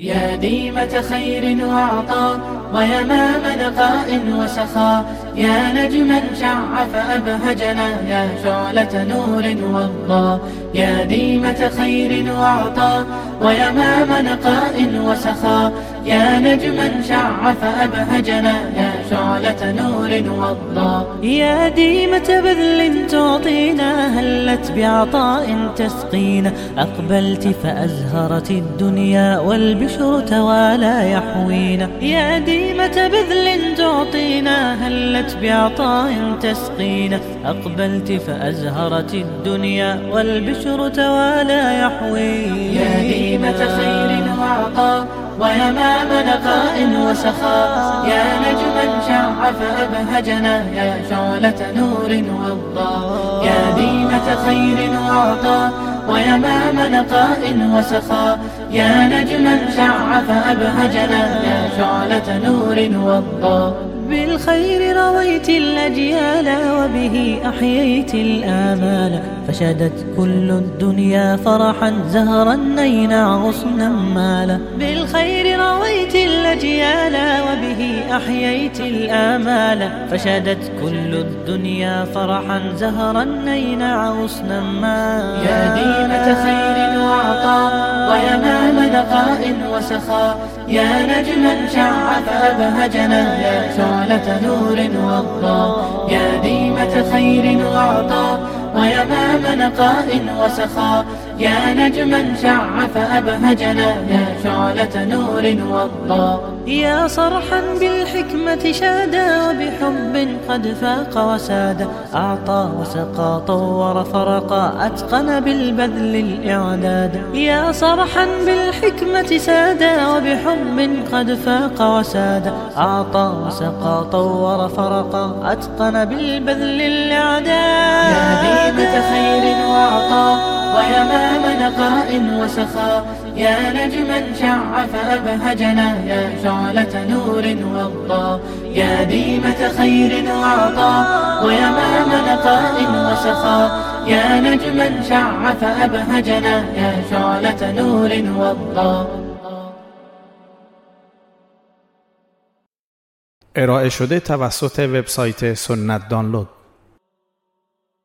يا ديمة خير وعطاء ويمام نقاء وسخاء. يا نجما شع فأبهجنا يا شعلة نور وضاء يا ديمة خير وعطاء ويمام نقاء وسخاء. يا نجما شع فأبهجنا يا شعلة نور وضاء يا ديمة بذل تعطينا هلت بعطاء تسقينا أقبلت فأزهرت الدنيا والبشر توالى يحوينا يا ديمة بذل تعطينا هلت بعطاء تسقينا أقبلت فأزهرت الدنيا والبشر توالى يحوينا يا ديمة خير وعطاء ويمام نقاء وسخاء يا نجما شع فأبهجنا يا شعلة نور وضاء يا ديمة خير وعطاء ويمام نقاء وسخاء يا نجما شع فأبهجنا يا شعلة نور وضاء بالخير رويت الأجيال وبه أحييت الآمال فشدت كل الدنيا فرحا زهرا نينا غصنا مالا بالخير رويت الأجيال وبه أحييت الآمال فشدت كل الدنيا فرحا زهرا نينا غصنا مالا يا ديمة خير وعطاء ويمام نقاء وسخاء يا نجما شع فأبهجنا يا نور وضاء يا ديمة خير ويمام نقاء وسخاء يا نجما شع فأبهجنا يا شعلة نور وضاء يا صرحا بالحكمة شادا وبحب قد فاق وساد. أعطى وسقى طور فرقا أتقن بالبذل الإعداد. يا صرحا بالحكمة سادا وبحب قد فاق وساد. أعطى وسقى طور فرقا أتقن بالبذل الإعداد. نقاء وسخاء يا نجما شع فأبهجنا يا شعلة نور وضاء يا ديمة خير وعطاء ويمام نقاء وسخاء يا نجما شع فأبهجنا يا شعلة نور وضاء ارائه شده توسط وبسایت سنت دانلود.